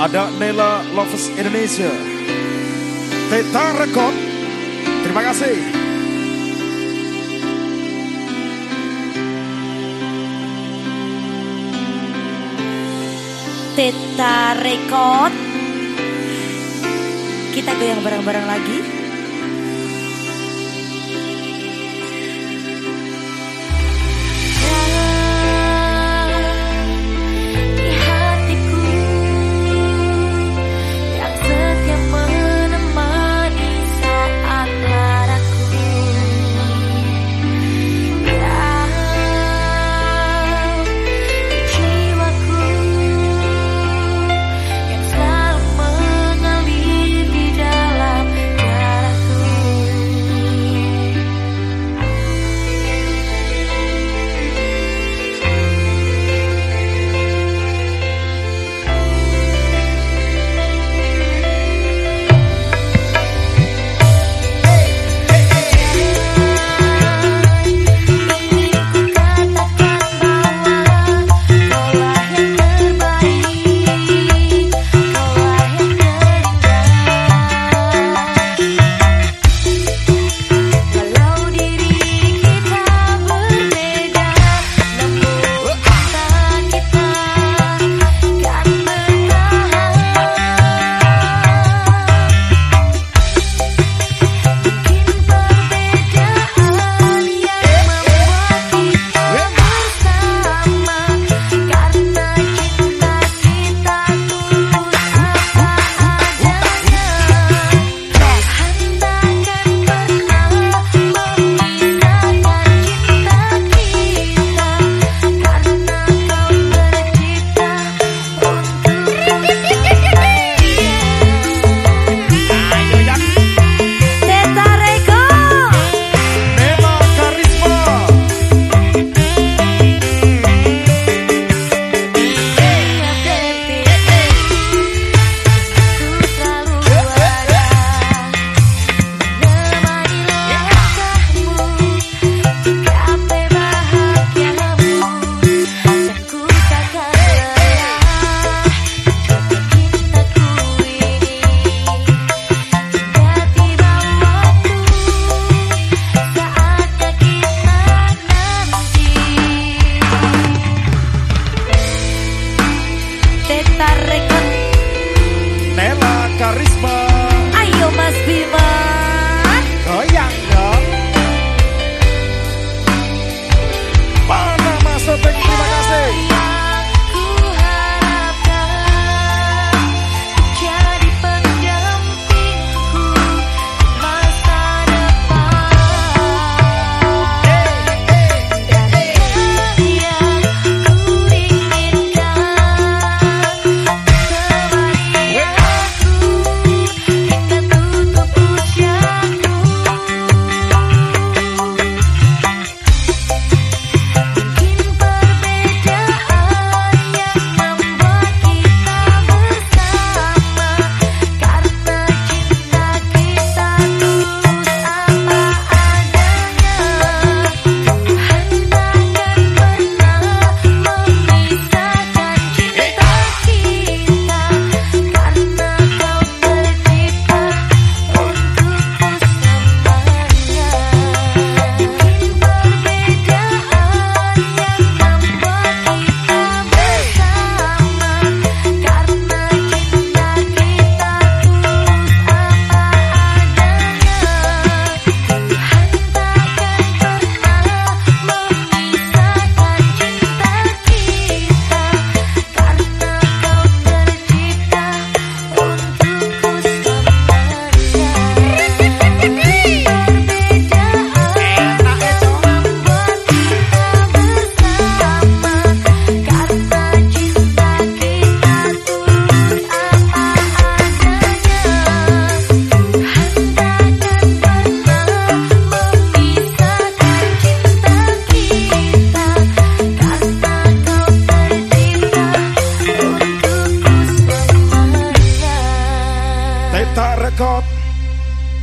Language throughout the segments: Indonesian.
Ada Nela Lovers Indonesia. Teta Record. Terima kasih. Teta Record. Kita goyang bareng-bareng lagi.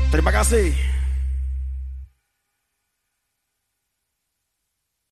Terima kasih.